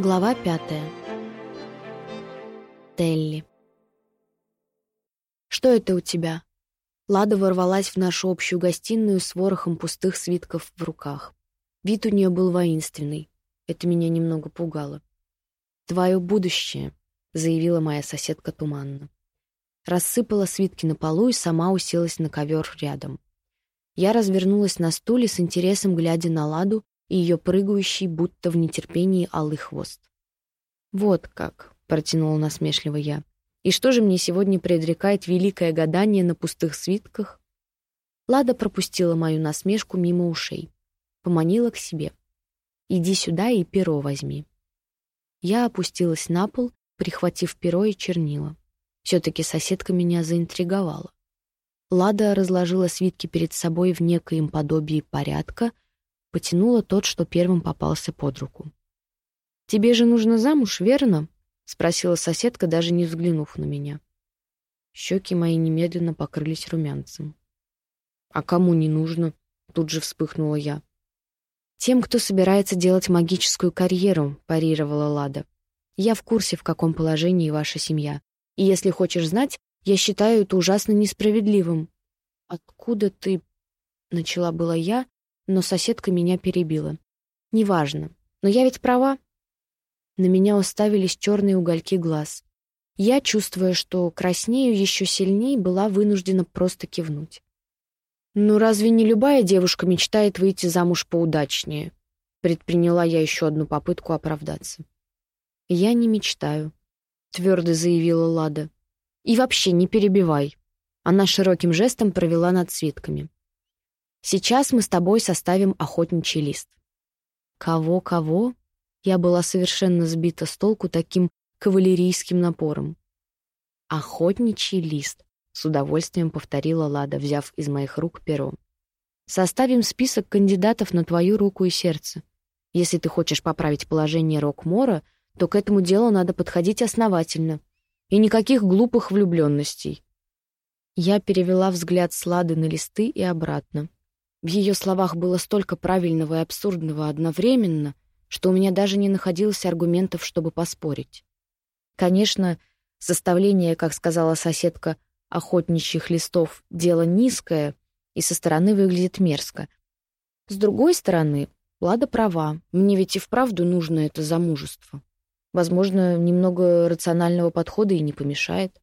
Глава пятая. Телли. «Что это у тебя?» Лада ворвалась в нашу общую гостиную с ворохом пустых свитков в руках. Вид у нее был воинственный. Это меня немного пугало. «Твое будущее», — заявила моя соседка туманно. Рассыпала свитки на полу и сама уселась на ковер рядом. Я развернулась на стуле с интересом, глядя на Ладу и ее прыгающий, будто в нетерпении, алый хвост. «Вот как», — протянула насмешливо я. «И что же мне сегодня предрекает великое гадание на пустых свитках?» Лада пропустила мою насмешку мимо ушей. Поманила к себе. «Иди сюда и перо возьми». Я опустилась на пол, прихватив перо и чернила. Все-таки соседка меня заинтриговала. Лада разложила свитки перед собой в некоем подобии порядка, потянула тот, что первым попался под руку. «Тебе же нужно замуж, верно?» — спросила соседка, даже не взглянув на меня. Щеки мои немедленно покрылись румянцем. «А кому не нужно?» — тут же вспыхнула я. «Тем, кто собирается делать магическую карьеру», — парировала Лада. «Я в курсе, в каком положении ваша семья. И если хочешь знать, я считаю это ужасно несправедливым». «Откуда ты...» — начала была я, но соседка меня перебила. «Неважно. Но я ведь права». На меня уставились черные угольки глаз. Я, чувствуя, что краснею еще сильнее, была вынуждена просто кивнуть. «Ну разве не любая девушка мечтает выйти замуж поудачнее?» Предприняла я еще одну попытку оправдаться. «Я не мечтаю», — твердо заявила Лада. «И вообще не перебивай». Она широким жестом провела над свитками. Сейчас мы с тобой составим охотничий лист». «Кого-кого?» Я была совершенно сбита с толку таким кавалерийским напором. «Охотничий лист», — с удовольствием повторила Лада, взяв из моих рук перо. «Составим список кандидатов на твою руку и сердце. Если ты хочешь поправить положение Рок-Мора, то к этому делу надо подходить основательно. И никаких глупых влюбленностей». Я перевела взгляд с Лады на листы и обратно. В ее словах было столько правильного и абсурдного одновременно, что у меня даже не находилось аргументов, чтобы поспорить. Конечно, составление, как сказала соседка, охотничьих листов — дело низкое и со стороны выглядит мерзко. С другой стороны, Лада права, мне ведь и вправду нужно это замужество. Возможно, немного рационального подхода и не помешает.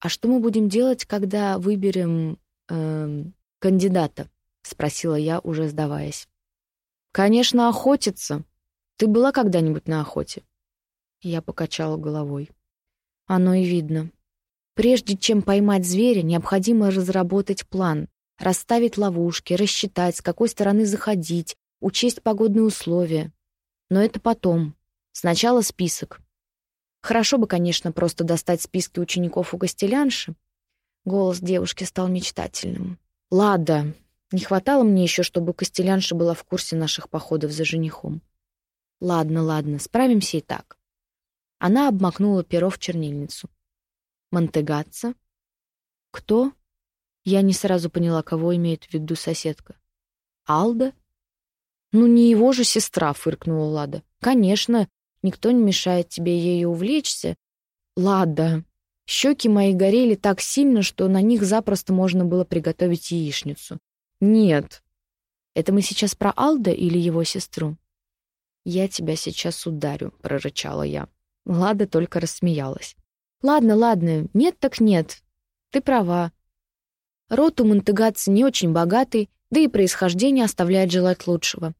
А что мы будем делать, когда выберем э, кандидата? — спросила я, уже сдаваясь. «Конечно, охотиться. Ты была когда-нибудь на охоте?» Я покачала головой. «Оно и видно. Прежде чем поймать зверя, необходимо разработать план, расставить ловушки, рассчитать, с какой стороны заходить, учесть погодные условия. Но это потом. Сначала список. Хорошо бы, конечно, просто достать списки учеников у Костелянши. Голос девушки стал мечтательным. «Лада, не хватало мне еще, чтобы Костелянша была в курсе наших походов за женихом. Ладно, ладно, справимся и так. Она обмакнула перо в чернильницу. Монтегатца? Кто? Я не сразу поняла, кого имеет в виду соседка. Алда? Ну, не его же сестра, фыркнула Лада. Конечно, никто не мешает тебе ею увлечься. Лада. Щеки мои горели так сильно, что на них запросто можно было приготовить яичницу. «Нет». «Это мы сейчас про Алда или его сестру?» «Я тебя сейчас ударю», — прорычала я. Лада только рассмеялась. «Ладно, ладно, нет так нет. Ты права. Род у Монтегатца не очень богатый, да и происхождение оставляет желать лучшего.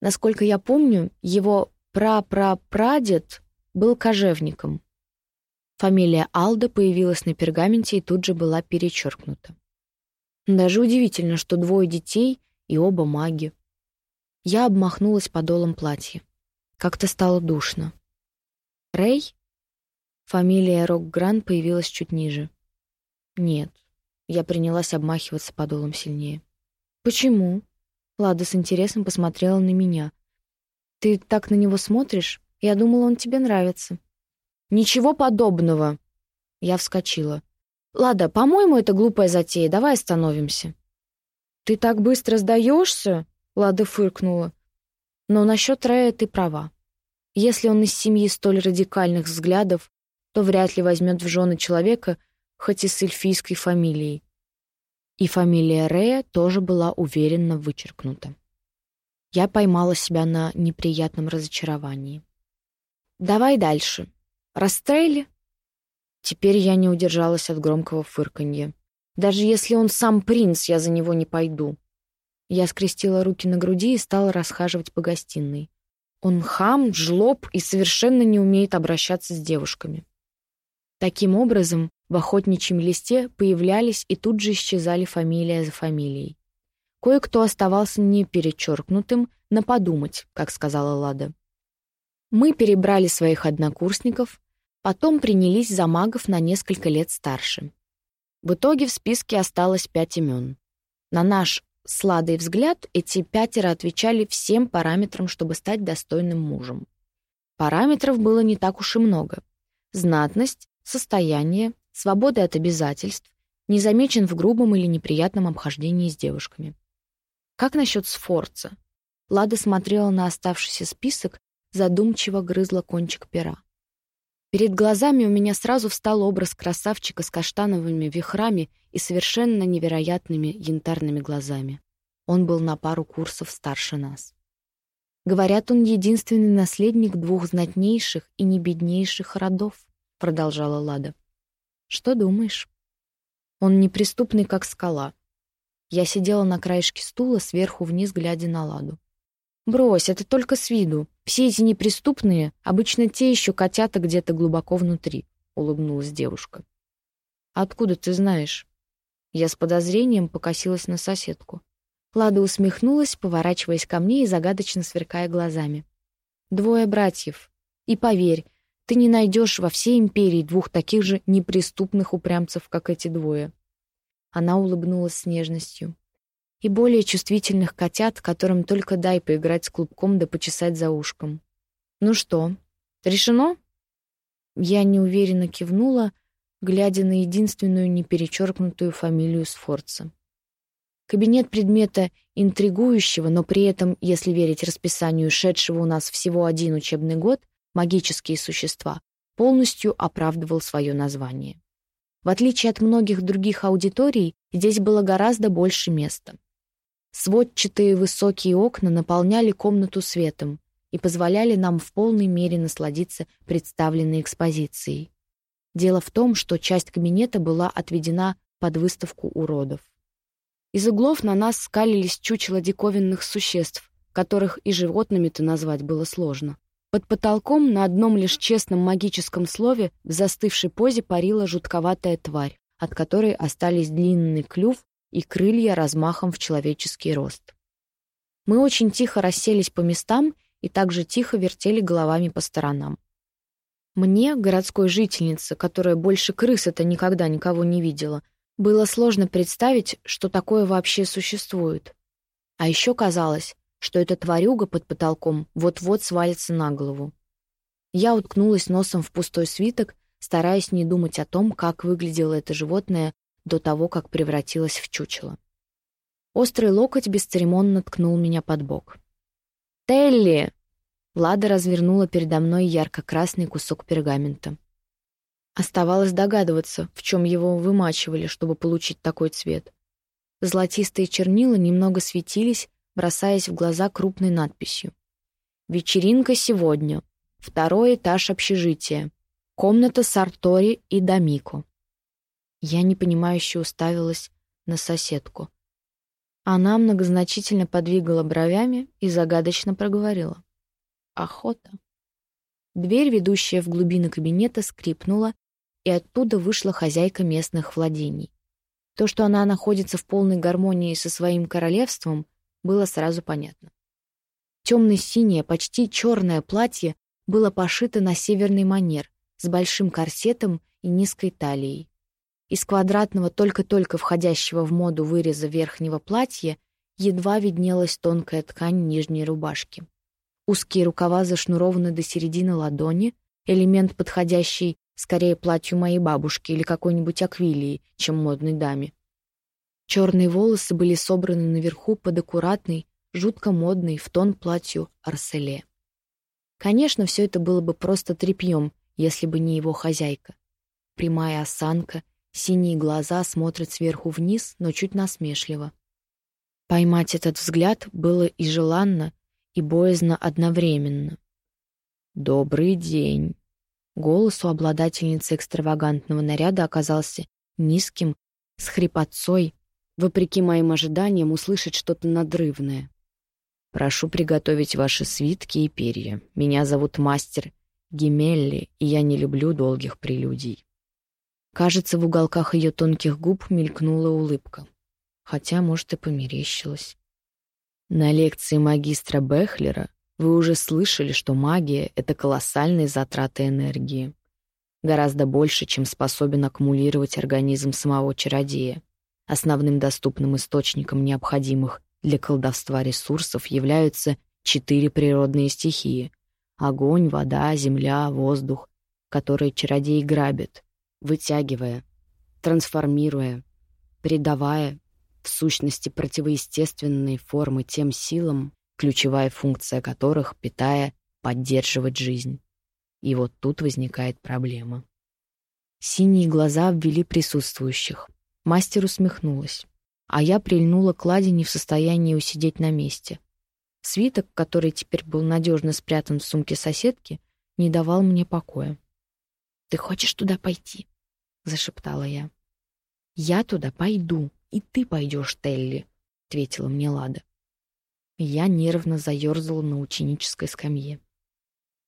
Насколько я помню, его прапрапрадед был кожевником. Фамилия Алда появилась на пергаменте и тут же была перечеркнута. Даже удивительно, что двое детей и оба маги. Я обмахнулась подолом платья. Как-то стало душно. «Рэй?» Фамилия Рокгран появилась чуть ниже. «Нет». Я принялась обмахиваться подолом сильнее. «Почему?» Лада с интересом посмотрела на меня. «Ты так на него смотришь? Я думала, он тебе нравится». «Ничего подобного!» Я вскочила. «Лада, по-моему, это глупая затея. Давай остановимся». «Ты так быстро сдаешься?» — Лада фыркнула. «Но насчет Рэя ты права. Если он из семьи столь радикальных взглядов, то вряд ли возьмет в жены человека, хоть и с эльфийской фамилией. И фамилия Рея тоже была уверенно вычеркнута. Я поймала себя на неприятном разочаровании. «Давай дальше. Расстрели?» Теперь я не удержалась от громкого фырканья. «Даже если он сам принц, я за него не пойду». Я скрестила руки на груди и стала расхаживать по гостиной. Он хам, жлоб и совершенно не умеет обращаться с девушками. Таким образом, в охотничьем листе появлялись и тут же исчезали фамилия за фамилией. Кое-кто оставался не перечеркнутым, на подумать, как сказала Лада. Мы перебрали своих однокурсников, потом принялись за магов на несколько лет старше. В итоге в списке осталось пять имен. На наш сладый взгляд эти пятеро отвечали всем параметрам, чтобы стать достойным мужем. Параметров было не так уж и много. Знатность, состояние, свобода от обязательств, не замечен в грубом или неприятном обхождении с девушками. Как насчет Сфорца? Лада смотрела на оставшийся список, задумчиво грызла кончик пера. Перед глазами у меня сразу встал образ красавчика с каштановыми вихрами и совершенно невероятными янтарными глазами. Он был на пару курсов старше нас. Говорят, он единственный наследник двух знатнейших и небеднейших родов продолжала Лада. Что думаешь? Он неприступный, как скала. Я сидела на краешке стула, сверху вниз, глядя на Ладу. «Брось, это только с виду. Все эти неприступные, обычно те еще котята где-то глубоко внутри», — улыбнулась девушка. «Откуда ты знаешь?» Я с подозрением покосилась на соседку. Лада усмехнулась, поворачиваясь ко мне и загадочно сверкая глазами. «Двое братьев. И поверь, ты не найдешь во всей империи двух таких же неприступных упрямцев, как эти двое. Она улыбнулась с нежностью. И более чувствительных котят, которым только дай поиграть с клубком да почесать за ушком. «Ну что, решено?» Я неуверенно кивнула, глядя на единственную неперечеркнутую фамилию Сфорца. Кабинет предмета интригующего, но при этом, если верить расписанию, шедшего у нас всего один учебный год, магические существа, полностью оправдывал свое название. В отличие от многих других аудиторий, здесь было гораздо больше места. Сводчатые высокие окна наполняли комнату светом и позволяли нам в полной мере насладиться представленной экспозицией. Дело в том, что часть кабинета была отведена под выставку уродов. Из углов на нас скалились чучела диковинных существ, которых и животными-то назвать было сложно. Под потолком на одном лишь честном магическом слове в застывшей позе парила жутковатая тварь, от которой остались длинный клюв и крылья размахом в человеческий рост. Мы очень тихо расселись по местам и также тихо вертели головами по сторонам. Мне, городской жительнице, которая больше крыс-то никогда никого не видела, было сложно представить, что такое вообще существует. А еще казалось, что эта тварюга под потолком вот-вот свалится на голову. Я уткнулась носом в пустой свиток, стараясь не думать о том, как выглядело это животное до того, как превратилось в чучело. Острый локоть бесцеремонно ткнул меня под бок. «Телли!» Лада развернула передо мной ярко-красный кусок пергамента. Оставалось догадываться, в чем его вымачивали, чтобы получить такой цвет. Золотистые чернила немного светились, бросаясь в глаза крупной надписью. «Вечеринка сегодня. Второй этаж общежития. Комната Сартори и Дамико». Я непонимающе уставилась на соседку. Она многозначительно подвигала бровями и загадочно проговорила. «Охота». Дверь, ведущая в глубины кабинета, скрипнула, и оттуда вышла хозяйка местных владений. То, что она находится в полной гармонии со своим королевством, было сразу понятно. Темно-синее, почти черное платье было пошито на северный манер, с большим корсетом и низкой талией. Из квадратного, только-только входящего в моду выреза верхнего платья едва виднелась тонкая ткань нижней рубашки. Узкие рукава зашнурованы до середины ладони, элемент, подходящий скорее платью моей бабушки или какой-нибудь аквилии, чем модной даме. Черные волосы были собраны наверху под аккуратный, жутко модный, в тон платью арселе. Конечно, все это было бы просто тряпьем, если бы не его хозяйка. Прямая осанка, синие глаза смотрят сверху вниз, но чуть насмешливо. Поймать этот взгляд было и желанно, и боязно одновременно. «Добрый день!» Голос у обладательницы экстравагантного наряда оказался низким, с хрипотцой, вопреки моим ожиданиям услышать что-то надрывное. «Прошу приготовить ваши свитки и перья. Меня зовут мастер Гемелли, и я не люблю долгих прелюдий». Кажется, в уголках ее тонких губ мелькнула улыбка. Хотя, может, и померещилась. На лекции магистра Бехлера вы уже слышали, что магия — это колоссальные затраты энергии. Гораздо больше, чем способен аккумулировать организм самого чародея. Основным доступным источником необходимых для колдовства ресурсов являются четыре природные стихии — огонь, вода, земля, воздух, которые чародей грабит, вытягивая, трансформируя, придавая, в сущности, противоестественные формы тем силам, ключевая функция которых, питая, поддерживать жизнь. И вот тут возникает проблема. Синие глаза обвели присутствующих. Мастер усмехнулась. А я прильнула к Ладе не в состоянии усидеть на месте. Свиток, который теперь был надежно спрятан в сумке соседки, не давал мне покоя. «Ты хочешь туда пойти?» — зашептала я. «Я туда пойду, и ты пойдешь, Телли», — ответила мне Лада. Я нервно заерзала на ученической скамье.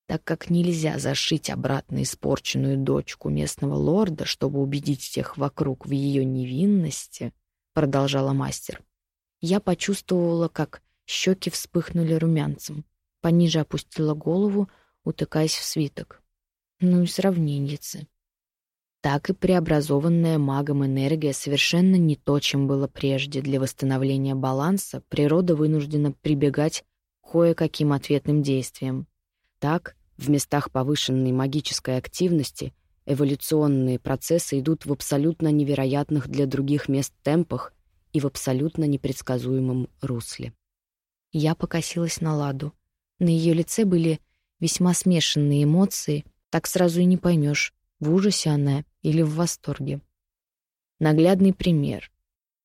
Так как нельзя зашить обратно испорченную дочку местного лорда, чтобы убедить всех вокруг в ее невинности, продолжала мастер, я почувствовала, как щеки вспыхнули румянцем. Пониже опустила голову, утыкаясь в свиток. Ну и сравненьице так и преобразованная магом энергия совершенно не то, чем было прежде. Для восстановления баланса природа вынуждена прибегать к кое-каким ответным действиям. Так, в местах повышенной магической активности эволюционные процессы идут в абсолютно невероятных для других мест темпах и в абсолютно непредсказуемом русле. Я покосилась на Ладу. На ее лице были весьма смешанные эмоции, так сразу и не поймешь, в ужасе она или в восторге. Наглядный пример.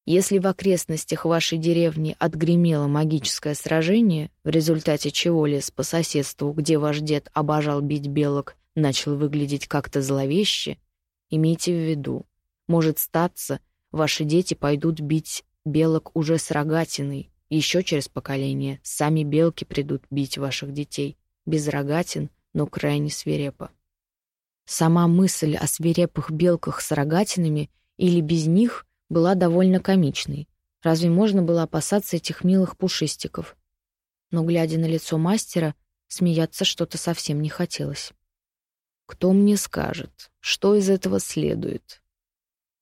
Если в окрестностях вашей деревни отгремело магическое сражение, в результате чего лес по соседству, где ваш дед обожал бить белок, начал выглядеть как-то зловеще, имейте в виду, может статься, ваши дети пойдут бить белок уже с рогатиной, еще через поколение сами белки придут бить ваших детей, без рогатин, но крайне свирепо. Сама мысль о свирепых белках с рогатинами или без них была довольно комичной. Разве можно было опасаться этих милых пушистиков? Но, глядя на лицо мастера, смеяться что-то совсем не хотелось. «Кто мне скажет, что из этого следует?»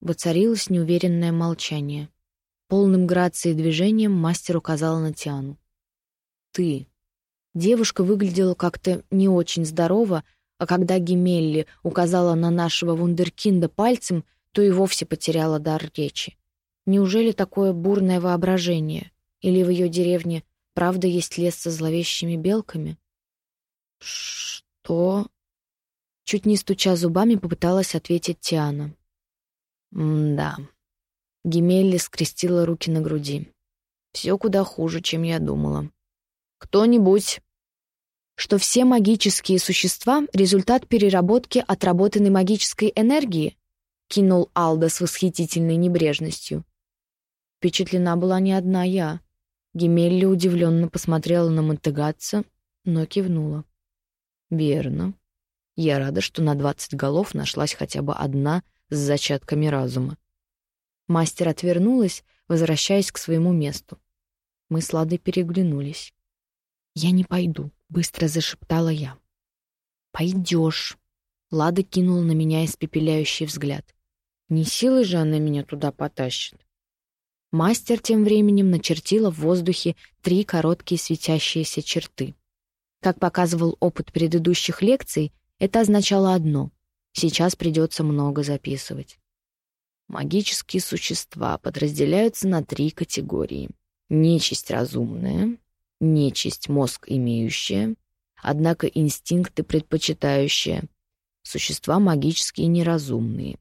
Воцарилось неуверенное молчание. Полным грацией движением мастер указал на Тиану. «Ты». Девушка выглядела как-то не очень здорово, а когда Гемелли указала на нашего вундеркинда пальцем, то и вовсе потеряла дар речи. Неужели такое бурное воображение? Или в ее деревне правда есть лес со зловещими белками? Что? Чуть не стуча зубами, попыталась ответить Тиана. «Да». Гемелли скрестила руки на груди. «Все куда хуже, чем я думала. Кто-нибудь что все магические существа — результат переработки отработанной магической энергии?» — кинул Алда с восхитительной небрежностью. Впечатлена была не одна я. Гемелли удивленно посмотрела на Монтегатца, но кивнула. «Верно. Я рада, что на двадцать голов нашлась хотя бы одна с зачатками разума». Мастер отвернулась, возвращаясь к своему месту. Мы с Ладой переглянулись. «Я не пойду», — быстро зашептала я. «Пойдешь». Лада кинула на меня испепеляющий взгляд. Не силой же она меня туда потащит. Мастер тем временем начертила в воздухе три короткие светящиеся черты. Как показывал опыт предыдущих лекций, это означало одно — сейчас придется много записывать. Магические существа подразделяются на три категории. Нечисть разумная, нечисть мозг имеющая, однако инстинкты предпочитающие. Существа магические неразумные.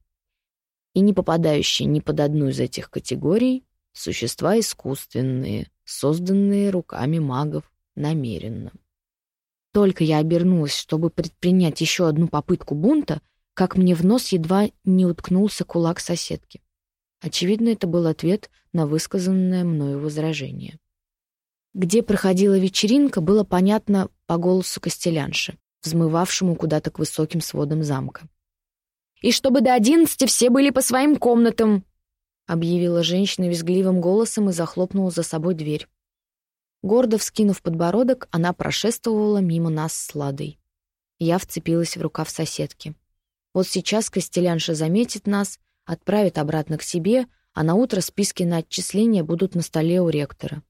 И не попадающие ни под одну из этих категорий, существа искусственные, созданные руками магов намеренно. Только я обернулась, чтобы предпринять еще одну попытку бунта, как мне в нос едва не уткнулся кулак соседки. Очевидно, это был ответ на высказанное мною возражение. Где проходила вечеринка, было понятно по голосу Костелянши, взмывавшему куда-то к высоким сводам замка. «И чтобы до одиннадцати все были по своим комнатам!» объявила женщина визгливым голосом и захлопнула за собой дверь. Гордо вскинув подбородок, она прошествовала мимо нас с Ладой. Я вцепилась в рукав соседки. Вот сейчас Костелянша заметит нас, отправит обратно к себе, а на утро списки на отчисления будут на столе у ректора.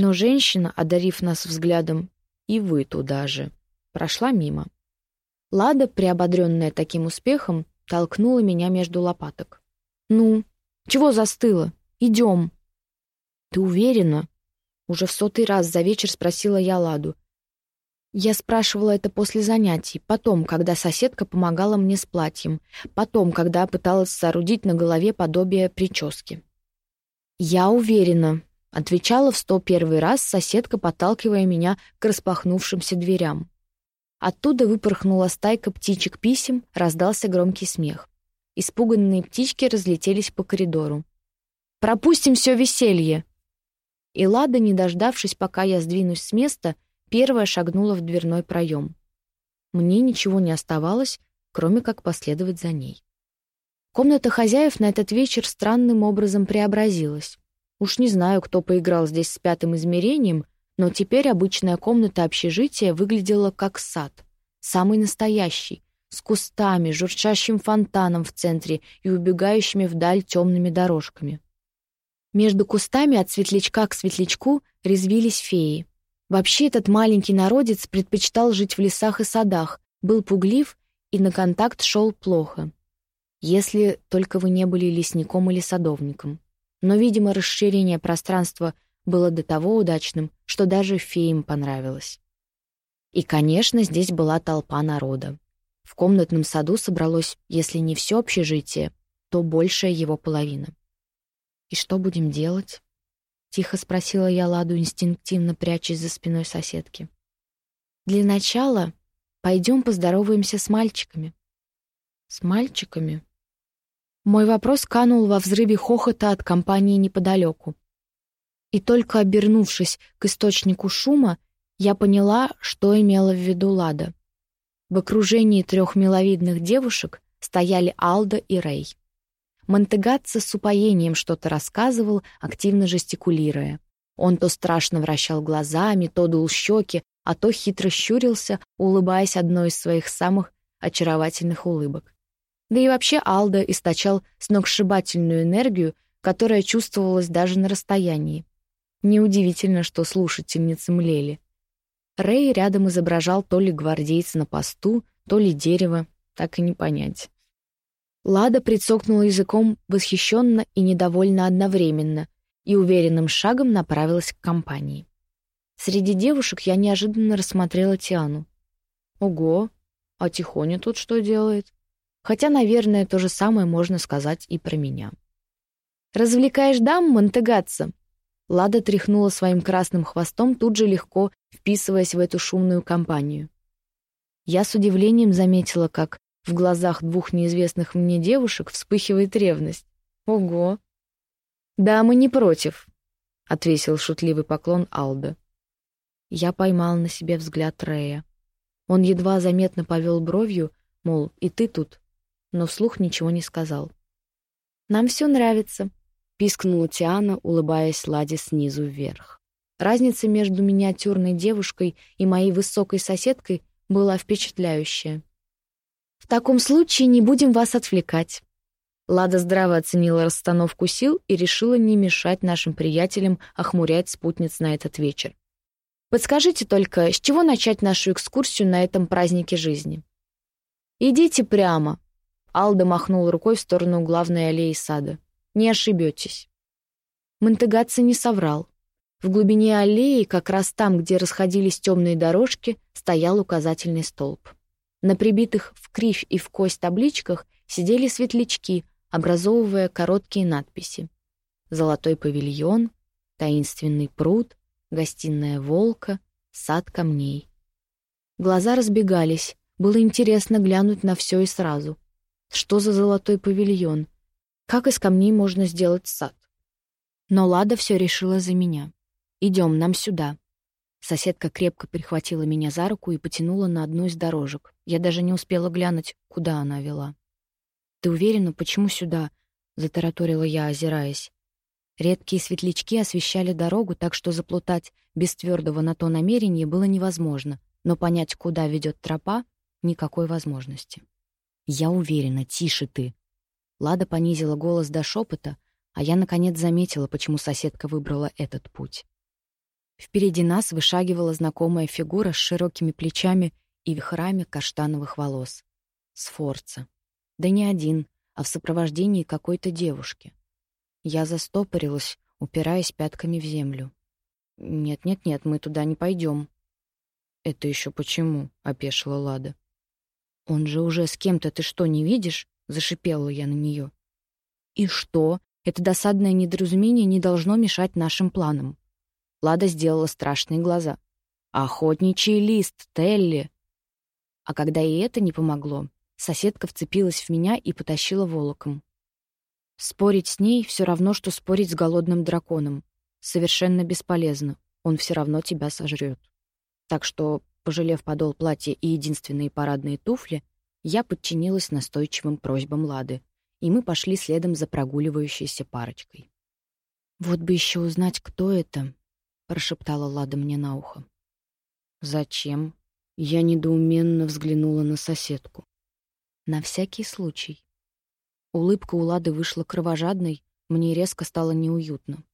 Но женщина, одарив нас взглядом, и вы туда же, прошла мимо. Лада, приободренная таким успехом, толкнула меня между лопаток. «Ну, чего застыла? Идем!» «Ты уверена?» Уже в сотый раз за вечер спросила я Ладу. Я спрашивала это после занятий, потом, когда соседка помогала мне с платьем, потом, когда пыталась соорудить на голове подобие прически. «Я уверена», — отвечала в сто первый раз соседка, подталкивая меня к распахнувшимся дверям. Оттуда выпорхнула стайка птичек-писем, раздался громкий смех. Испуганные птички разлетелись по коридору. «Пропустим все веселье!» И Лада, не дождавшись, пока я сдвинусь с места, — первая шагнула в дверной проем. Мне ничего не оставалось, кроме как последовать за ней. Комната хозяев на этот вечер странным образом преобразилась. Уж не знаю, кто поиграл здесь с пятым измерением, но теперь обычная комната общежития выглядела как сад. Самый настоящий, с кустами, журчащим фонтаном в центре и убегающими вдаль темными дорожками. Между кустами от светлячка к светлячку резвились феи. Вообще этот маленький народец предпочитал жить в лесах и садах, был пуглив и на контакт шел плохо. Если только вы не были лесником или садовником. Но, видимо, расширение пространства было до того удачным, что даже феям понравилось. И, конечно, здесь была толпа народа. В комнатном саду собралось, если не все общежитие, то большая его половина. И что будем делать? — тихо спросила я Ладу, инстинктивно прячась за спиной соседки. «Для начала пойдем поздороваемся с мальчиками». «С мальчиками?» Мой вопрос канул во взрыве хохота от компании неподалеку. И только обернувшись к источнику шума, я поняла, что имела в виду Лада. В окружении трех миловидных девушек стояли Алда и Рэй. Монтегатца с упоением что-то рассказывал, активно жестикулируя. Он то страшно вращал глазами, то дул щеки, а то хитро щурился, улыбаясь одной из своих самых очаровательных улыбок. Да и вообще Алда источал сногсшибательную энергию, которая чувствовалась даже на расстоянии. Неудивительно, что слушательницы млели. Рэй рядом изображал то ли гвардейца на посту, то ли дерево, так и не понять. Лада прицокнула языком восхищенно и недовольно одновременно и уверенным шагом направилась к компании. Среди девушек я неожиданно рассмотрела Тиану. Ого, а Тихоня тут что делает? Хотя, наверное, то же самое можно сказать и про меня. «Развлекаешь дам, Монтегатца?» Лада тряхнула своим красным хвостом, тут же легко вписываясь в эту шумную компанию. Я с удивлением заметила, как в глазах двух неизвестных мне девушек вспыхивает ревность. Ого! Да, мы не против, отвесил шутливый поклон Алда. Я поймал на себе взгляд Рея. Он едва заметно повел бровью, мол, и ты тут, но вслух ничего не сказал. Нам все нравится, пискнула Тиана, улыбаясь Ладе снизу вверх. Разница между миниатюрной девушкой и моей высокой соседкой была впечатляющая. В таком случае не будем вас отвлекать. Лада здраво оценила расстановку сил и решила не мешать нашим приятелям охмурять спутниц на этот вечер. Подскажите только, с чего начать нашу экскурсию на этом празднике жизни? Идите прямо. Алда махнул рукой в сторону главной аллеи сада. Не ошибетесь. Монтегатца не соврал. В глубине аллеи, как раз там, где расходились темные дорожки, стоял указательный столб. На прибитых в кривь и в кость табличках сидели светлячки, образовывая короткие надписи. «Золотой павильон», «Таинственный пруд», «Гостиная волка», «Сад камней». Глаза разбегались, было интересно глянуть на все и сразу. Что за золотой павильон? Как из камней можно сделать сад? Но Лада все решила за меня. Идем, нам сюда. Соседка крепко прихватила меня за руку и потянула на одну из дорожек. Я даже не успела глянуть, куда она вела. «Ты уверена, почему сюда?» — затараторила я, озираясь. Редкие светлячки освещали дорогу, так что заплутать без твердого на то намерения было невозможно, но понять, куда ведет тропа, никакой возможности. «Я уверена, тише ты!» Лада понизила голос до шепота, а я, наконец, заметила, почему соседка выбрала этот путь. Впереди нас вышагивала знакомая фигура с широкими плечами и вихрами каштановых волос. Сфорца. Да не один, а в сопровождении какой-то девушки. Я застопорилась, упираясь пятками в землю. «Нет-нет-нет, мы туда не пойдем». «Это еще почему?» — опешила Лада. «Он же уже с кем-то, ты что, не видишь?» — зашипела я на нее. «И что? Это досадное недоразумение не должно мешать нашим планам». Лада сделала страшные глаза. «Охотничий лист, Телли!» А когда и это не помогло, соседка вцепилась в меня и потащила волоком. Спорить с ней все равно, что спорить с голодным драконом. Совершенно бесполезно. Он все равно тебя сожрет. Так что Пожалев подол платья и единственные парадные туфли, я подчинилась настойчивым просьбам Лады, и мы пошли следом за прогуливающейся парочкой. «Вот бы еще узнать, кто это», — прошептала Лада мне на ухо. «Зачем?» Я недоуменно взглянула на соседку. «На всякий случай». Улыбка у Лады вышла кровожадной, мне резко стало неуютно.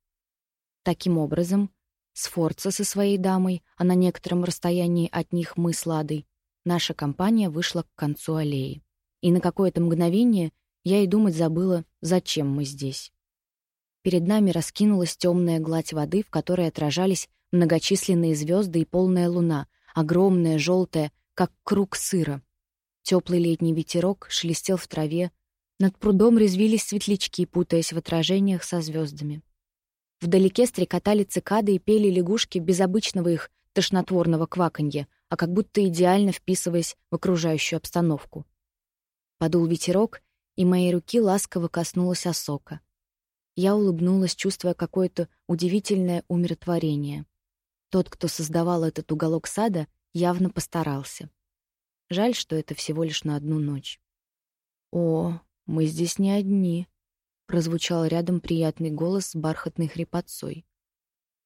Таким образом, Сфорца со своей дамой, а на некотором расстоянии от них мы с Ладой, наша компания вышла к концу аллеи. И на какое-то мгновение я и думать забыла, зачем мы здесь. Перед нами раскинулась темная гладь воды, в которой отражались многочисленные звезды и полная луна, огромная, желтая, как круг сыра. Теплый летний ветерок шелестел в траве, над прудом резвились светлячки, путаясь в отражениях со звездами. Вдалеке стрекотали цикады и пели лягушки без обычного их тошнотворного кваканья, а как будто идеально вписываясь в окружающую обстановку. Подул ветерок, и моей руки ласково коснулась осока. Я улыбнулась, чувствуя какое-то удивительное умиротворение. Тот, кто создавал этот уголок сада, явно постарался. Жаль, что это всего лишь на одну ночь. «О, мы здесь не одни», Прозвучал рядом приятный голос с бархатной хрипотцой.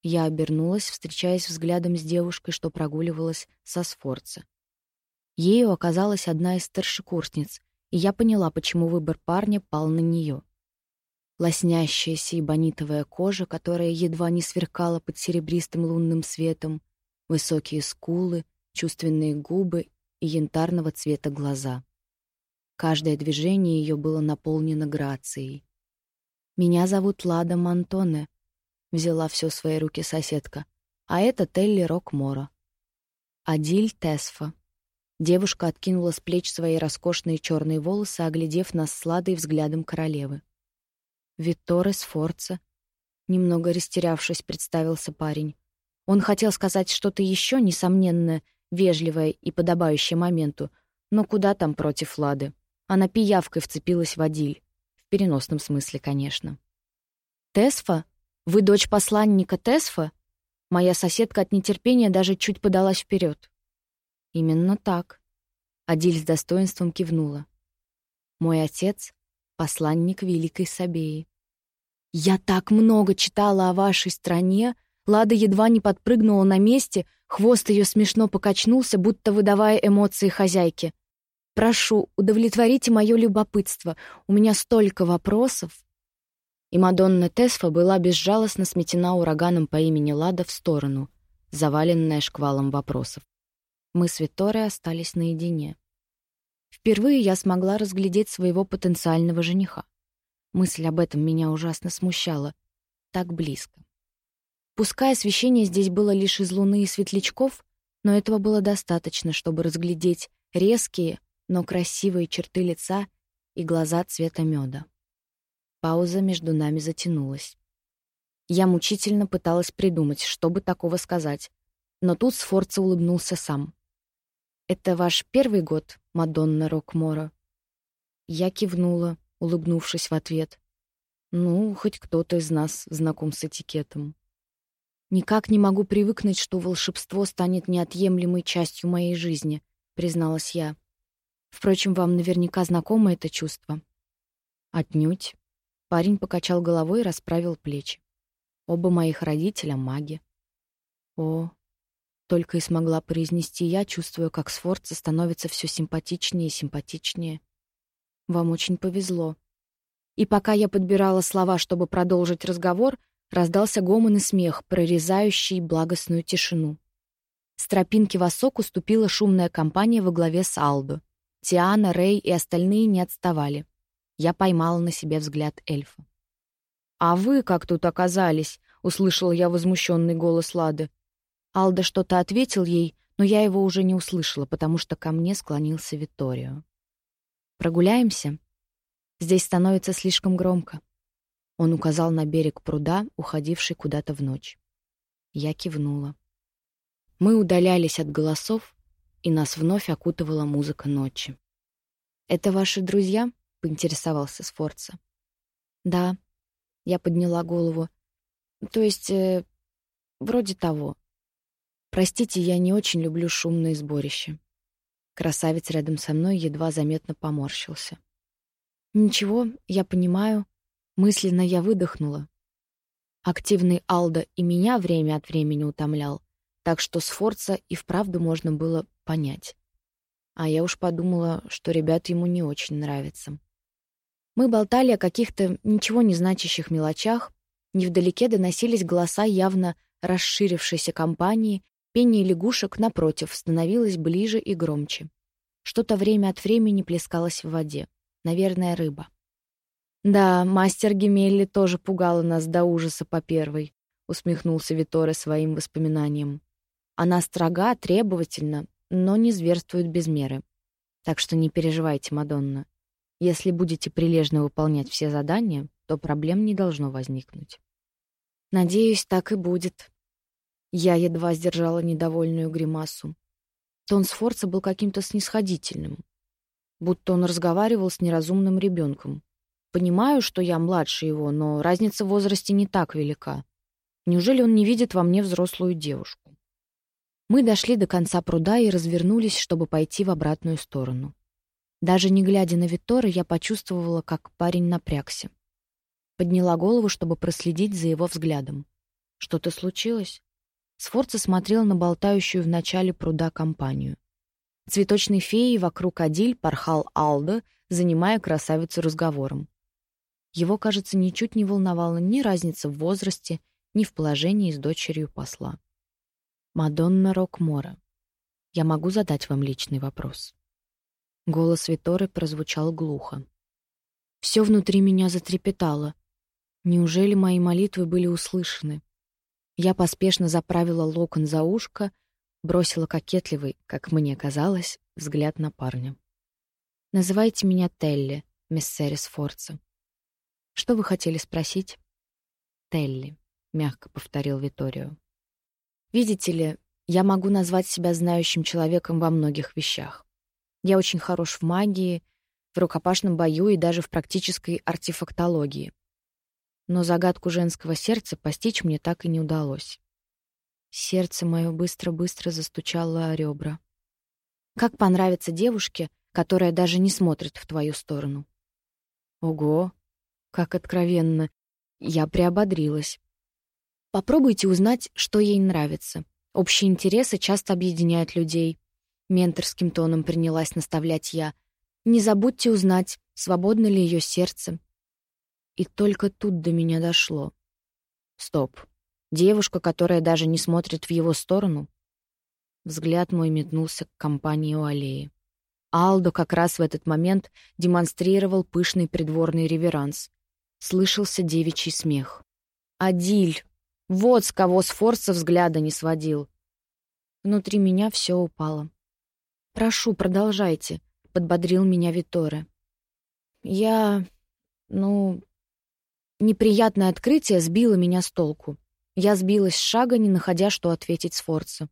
Я обернулась, встречаясь взглядом с девушкой, что прогуливалась со Сфорца. Ею оказалась одна из старшекурсниц, и я поняла, почему выбор парня пал на нее. Лоснящаяся эбонитовая кожа, которая едва не сверкала под серебристым лунным светом, высокие скулы, чувственные губы и янтарного цвета глаза. Каждое движение ее было наполнено грацией. «Меня зовут Лада Мантоне», — взяла все в свои руки соседка. «А это Телли Рокмора». «Адиль Тесфа». Девушка откинула с плеч свои роскошные черные волосы, оглядев нас с Ладой взглядом королевы. «Витторе Сфорца», — немного растерявшись, представился парень. Он хотел сказать что-то еще, несомненно, вежливое и подобающее моменту, но куда там против Лады? Она пиявкой вцепилась в Адиль переносном смысле, конечно. «Тесфа? Вы дочь посланника Тесфа?» Моя соседка от нетерпения даже чуть подалась вперед. «Именно так», — Адиль с достоинством кивнула. «Мой отец — посланник Великой Сабеи». «Я так много читала о вашей стране!» Лада едва не подпрыгнула на месте, хвост ее смешно покачнулся, будто выдавая эмоции хозяйки. Прошу, удовлетворите мое любопытство. У меня столько вопросов». И Мадонна Тесфа была безжалостно сметена ураганом по имени Лада в сторону, заваленная шквалом вопросов. Мы с Виторой остались наедине. Впервые я смогла разглядеть своего потенциального жениха. Мысль об этом меня ужасно смущала. Так близко. Пускай освещение здесь было лишь из луны и светлячков, но этого было достаточно, чтобы разглядеть резкие, но красивые черты лица и глаза цвета меда. Пауза между нами затянулась. Я мучительно пыталась придумать, что бы такого сказать, но тут Сфорца улыбнулся сам. «Это ваш первый год, Мадонна Рокмора?» Я кивнула, улыбнувшись в ответ. «Ну, хоть кто-то из нас знаком с этикетом». «Никак не могу привыкнуть, что волшебство станет неотъемлемой частью моей жизни», — призналась я. «Впрочем, вам наверняка знакомо это чувство». «Отнюдь». Парень покачал головой и расправил плечи. «Оба моих родителя — маги». «О, только и смогла произнести я, чувствуя, как Сфорца становится все симпатичнее и симпатичнее. «Вам очень повезло». И пока я подбирала слова, чтобы продолжить разговор, раздался гомон и смех, прорезающий благостную тишину. С тропинки в Осок уступила шумная компания во главе с Алдо. Тиана, Рэй и остальные не отставали. Я поймала на себе взгляд эльфа. «А вы как тут оказались?» — услышала я возмущенный голос Лады. Алда что-то ответил ей, но я его уже не услышала, потому что ко мне склонился Виторио. «Прогуляемся? Здесь становится слишком громко». Он указал на берег пруда, уходивший куда-то в ночь. Я кивнула. Мы удалялись от голосов, и нас вновь окутывала музыка ночи. «Это ваши друзья?» — поинтересовался Сфорца. «Да». Я подняла голову. «То есть, э, вроде того». Простите, я не очень люблю шумные сборища. Красавец рядом со мной едва заметно поморщился. Ничего, я понимаю. Мысленно я выдохнула. Активный Алда и меня время от времени утомлял, так что Сфорца и вправду можно было понять. А я уж подумала, что ребят ему не очень нравятся. Мы болтали о каких-то ничего не значащих мелочах, невдалеке доносились голоса явно расширившейся компании Пение лягушек, напротив, становилось ближе и громче. Что-то время от времени плескалось в воде. Наверное, рыба. «Да, мастер Гемелли тоже пугала нас до ужаса по первой», — усмехнулся Виторе своим воспоминанием. «Она строга, требовательна, но не зверствует без меры. Так что не переживайте, Мадонна. Если будете прилежно выполнять все задания, то проблем не должно возникнуть». «Надеюсь, так и будет», я едва сдержала недовольную гримасу. Тон Сфорца был каким-то снисходительным, будто он разговаривал с неразумным ребенком. Понимаю, что я младше его, но разница в возрасте не так велика. Неужели он не видит во мне взрослую девушку? Мы дошли до конца пруда и развернулись, чтобы пойти в обратную сторону. Даже не глядя на Виттора, я почувствовала, как парень напрягся. Подняла голову, чтобы проследить за его взглядом. Что-то случилось? Сфорца смотрел на болтающую в начале пруда компанию. Цветочной феей вокруг Адиль порхал Алда, занимая красавицу разговором. Его, кажется, ничуть не волновала ни разница в возрасте, ни в положении с дочерью посла. «Мадонна Рокмора, я могу задать вам личный вопрос?» Голос Виторы прозвучал глухо. Все внутри меня затрепетало. Неужели мои молитвы были услышаны? Я поспешно заправила локон за ушко, бросила кокетливый, как мне казалось, взгляд на парня. «Называйте меня Телли, миссерис Форца». «Что вы хотели спросить?» «Телли», — мягко повторил Виторио. «Видите ли, я могу назвать себя знающим человеком во многих вещах. Я очень хорош в магии, в рукопашном бою и даже в практической артефактологии но загадку женского сердца постичь мне так и не удалось. Сердце мое быстро-быстро застучало о ребра. Как понравится девушке, которая даже не смотрит в твою сторону? Ого, как откровенно. Я приободрилась. Попробуйте узнать, что ей нравится. Общие интересы часто объединяют людей. Менторским тоном принялась наставлять я. Не забудьте узнать, свободно ли ее сердце, и только тут до меня дошло. Стоп. Девушка, которая даже не смотрит в его сторону? Взгляд мой метнулся к компании у аллеи. Алдо как раз в этот момент демонстрировал пышный придворный реверанс. Слышался девичий смех. «Адиль!» Вот с кого Сфорца взгляда не сводил. Внутри меня все упало. «Прошу, продолжайте», — подбодрил меня Виторе. «Я... ну...» Неприятное открытие сбило меня с толку. Я сбилась с шага, не находя, что ответить Сфорце.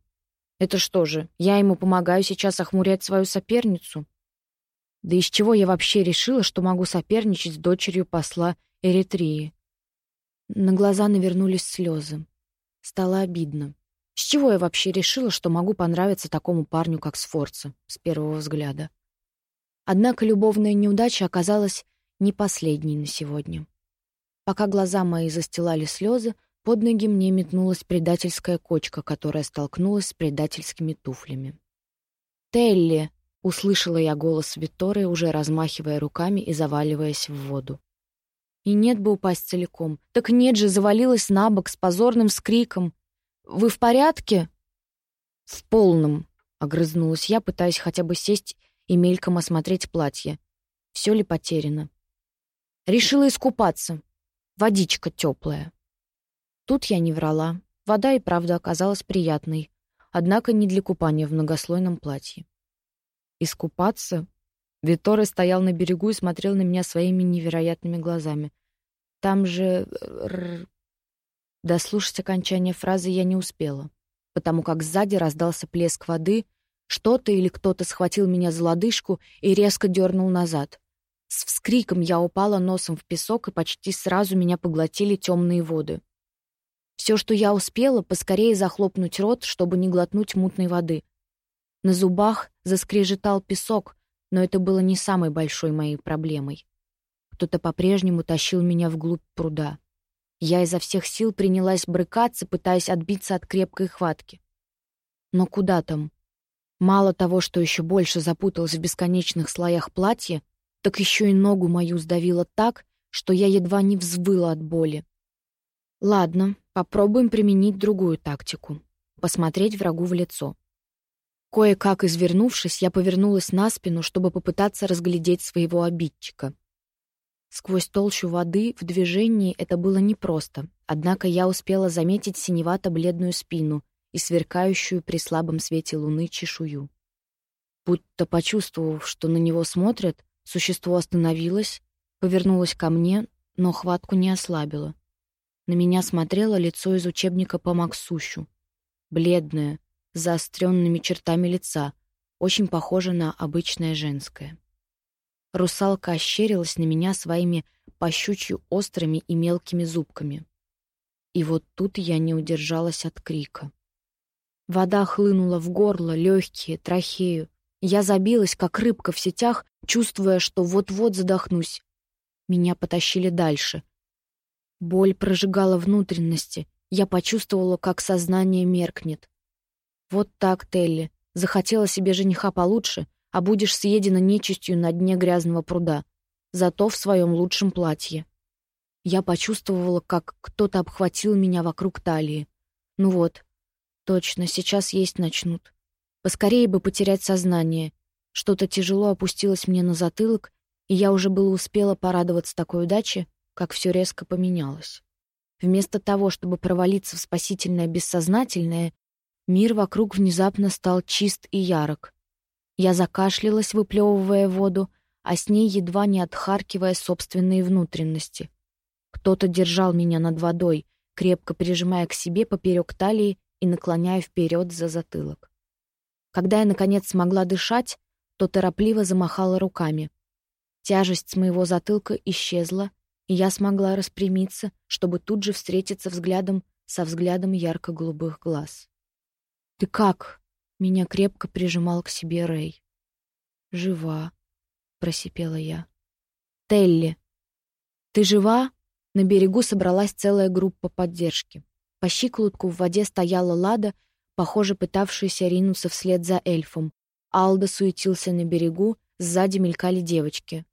«Это что же, я ему помогаю сейчас охмурять свою соперницу?» Да из чего я вообще решила, что могу соперничать с дочерью посла Эритрии? На глаза навернулись слезы. Стало обидно. С чего я вообще решила, что могу понравиться такому парню, как Сфорца, с первого взгляда? Однако любовная неудача оказалась не последней на сегодня. Пока глаза мои застилали слезы, под ноги мне метнулась предательская кочка, которая столкнулась с предательскими туфлями. «Телли!» Услышала я голос Витории, уже размахивая руками и заваливаясь в воду. И нет бы упасть целиком. Так нет же, завалилась на бок с позорным скриком. «Вы в порядке?» «В полном», — огрызнулась я, пытаясь хотя бы сесть и мельком осмотреть платье. Все ли потеряно? Решила искупаться. Водичка теплая. Тут я не врала. Вода и правда оказалась приятной, однако не для купания в многослойном платье. Искупаться? Виторе стоял на берегу и смотрел на меня своими невероятными глазами. Там же... Дослушать окончание фразы я не успела, потому как сзади раздался плеск воды, что-то или кто-то схватил меня за лодыжку и резко дернул назад. С вскриком я упала носом в песок, и почти сразу меня поглотили темные воды. Все, что я успела, поскорее захлопнуть рот, чтобы не глотнуть мутной воды — на зубах заскрежетал песок, но это было не самой большой моей проблемой. Кто-то по-прежнему тащил меня вглубь пруда. Я изо всех сил принялась брыкаться, пытаясь отбиться от крепкой хватки. Но куда там? Мало того, что еще больше запуталась в бесконечных слоях платья, так еще и ногу мою сдавило так, что я едва не взвыла от боли. Ладно, попробуем применить другую тактику. Посмотреть врагу в лицо. Кое-как извернувшись, я повернулась на спину, чтобы попытаться разглядеть своего обидчика. Сквозь толщу воды в движении это было непросто, однако я успела заметить синевато-бледную спину и сверкающую при слабом свете луны чешую. Будто почувствовав, что на него смотрят, существо остановилось, повернулось ко мне, но хватку не ослабило. На меня смотрело лицо из учебника по Максущу. Бледное, заостренными чертами лица, очень похоже на обычное женское. Русалка ощерилась на меня своими пощучью острыми и мелкими зубками. И вот тут я не удержалась от крика. Вода хлынула в горло, легкие, трахею. Я забилась, как рыбка в сетях, чувствуя, что вот-вот задохнусь. Меня потащили дальше. Боль прожигала внутренности. Я почувствовала, как сознание меркнет. Вот так, Телли. Захотела себе жениха получше, а будешь съедена нечистью на дне грязного пруда. Зато в своем лучшем платье. Я почувствовала, как кто-то обхватил меня вокруг талии. Ну вот, точно, сейчас есть начнут. Поскорее бы потерять сознание. Что-то тяжело опустилось мне на затылок, и я уже было успела порадоваться такой удаче, как все резко поменялось. Вместо того, чтобы провалиться в спасительное бессознательное, Мир вокруг внезапно стал чист и ярок. Я закашлялась, выплевывая воду, а с ней едва не отхаркивая собственные внутренности. Кто-то держал меня над водой, крепко прижимая к себе поперек талии и наклоняя вперед за затылок. Когда я, наконец, смогла дышать, то торопливо замахала руками. Тяжесть с моего затылка исчезла, и я смогла распрямиться, чтобы тут же встретиться взглядом со взглядом ярко-голубых глаз. «Ты как?» — меня крепко прижимал к себе Рэй. «Жива», — просипела я. «Телли, ты жива?» На берегу собралась целая группа поддержки. По щиколотку в воде стояла Лада, похоже, пытавшаяся ринуться вслед за эльфом. Алда суетился на берегу, сзади мелькали девочки.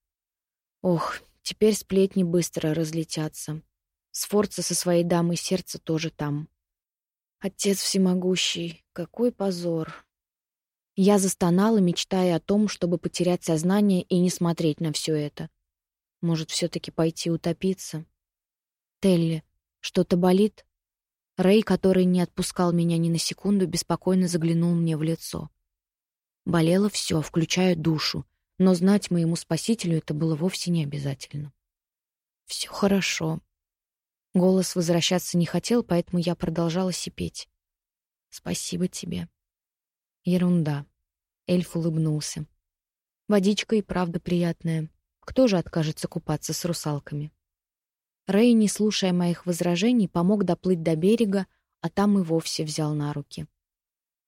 Ох, теперь сплетни быстро разлетятся. Сфорца со своей дамой сердца тоже там. Отец всемогущий, какой позор. Я застонала, мечтая о том, чтобы потерять сознание и не смотреть на все это. Может, все-таки пойти утопиться? Телли, что-то болит? Рэй, который не отпускал меня ни на секунду, беспокойно заглянул мне в лицо. Болело все, включая душу, но знать моему спасителю это было вовсе не обязательно. Все хорошо. Голос возвращаться не хотел, поэтому я продолжала сипеть. Спасибо тебе. Ерунда. Эльф улыбнулся. Водичка и правда приятная. Кто же откажется купаться с русалками? Рэй, не слушая моих возражений, помог доплыть до берега, а там и вовсе взял на руки.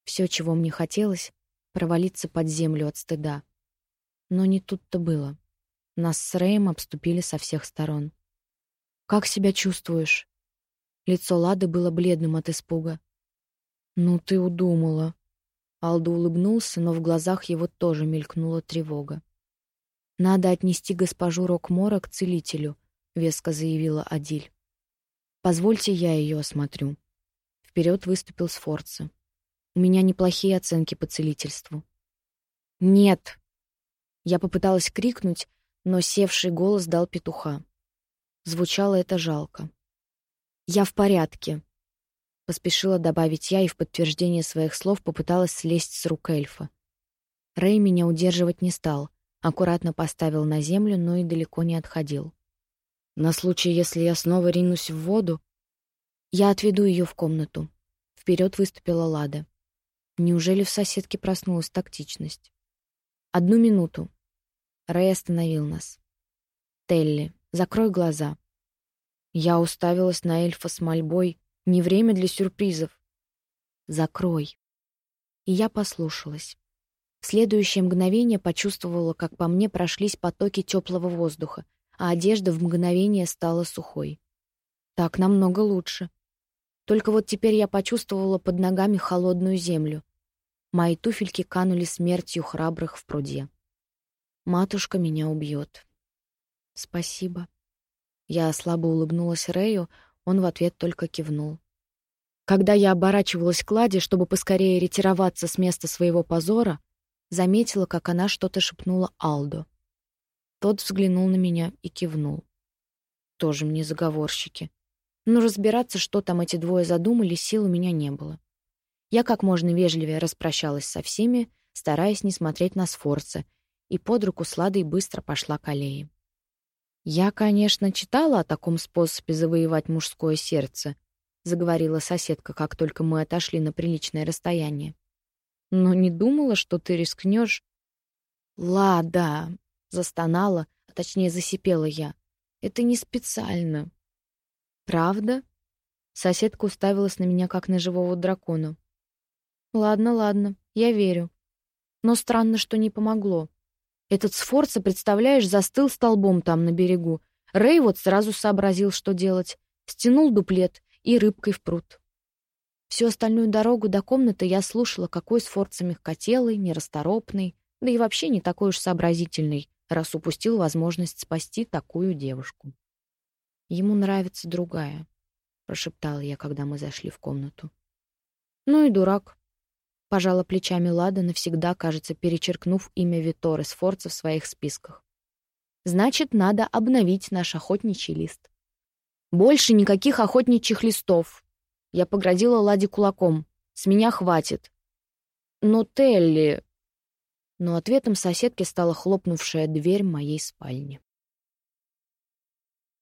Все, чего мне хотелось — провалиться под землю от стыда. Но не тут-то было. Нас с Рэем обступили со всех сторон. «Как себя чувствуешь?» Лицо Лады было бледным от испуга. «Ну ты удумала». Алду улыбнулся, но в глазах его тоже мелькнула тревога. «Надо отнести госпожу Рокмора к целителю», — веско заявила Адиль. «Позвольте я ее осмотрю». Вперед выступил Сфорца. «У меня неплохие оценки по целительству». «Нет!» Я попыталась крикнуть, но севший голос дал петуха. Звучало это жалко. «Я в порядке», — поспешила добавить я и в подтверждение своих слов попыталась слезть с рук эльфа. Рэй меня удерживать не стал, аккуратно поставил на землю, но и далеко не отходил. На случай, если я снова ринусь в воду, я отведу ее в комнату. Вперед выступила Лада. Неужели в соседке проснулась тактичность? Одну минуту. Рэй остановил нас. Телли, Закрой глаза. Я уставилась на эльфа с мольбой. Не время для сюрпризов. Закрой. И я послушалась. В следующее мгновение почувствовала, как по мне прошлись потоки теплого воздуха, а одежда в мгновение стала сухой. Так намного лучше. Только вот теперь я почувствовала под ногами холодную землю. Мои туфельки канули смертью храбрых в пруде. Матушка меня убьет. «Спасибо». Я слабо улыбнулась Рэю, он в ответ только кивнул. Когда я оборачивалась к Ладе, чтобы поскорее ретироваться с места своего позора, заметила, как она что-то шепнула Алдо. Тот взглянул на меня и кивнул. Тоже мне заговорщики. Но разбираться, что там эти двое задумали, сил у меня не было. Я как можно вежливее распрощалась со всеми, стараясь не смотреть на Сфорца, и под руку с Ладой быстро пошла к аллее. «Я, конечно, читала о таком способе завоевать мужское сердце», — заговорила соседка, как только мы отошли на приличное расстояние. «Но не думала, что ты рискнешь». «Лада», — застонала, а точнее засипела я. «Это не специально». «Правда?» Соседка уставилась на меня, как на живого дракона. «Ладно, ладно, я верю. Но странно, что не помогло. Этот Сфорца, представляешь, застыл столбом там на берегу. Рэй вот сразу сообразил, что делать. Стянул дуплет и рыбкой в пруд. Всю остальную дорогу до комнаты я слушала, какой Сфорца мягкотелый, нерасторопный, да и вообще не такой уж сообразительный, раз упустил возможность спасти такую девушку. «Ему нравится другая», — прошептала я, когда мы зашли в комнату. «Ну и дурак», Пожала плечами Лада, навсегда, кажется, перечеркнув имя Виторы Сфорца в своих списках. Значит, надо обновить наш охотничий лист. Больше никаких охотничьих листов. Я погрозила Ладе кулаком. С меня хватит. Но Телли... Но ответом соседки стала хлопнувшая дверь моей спальни.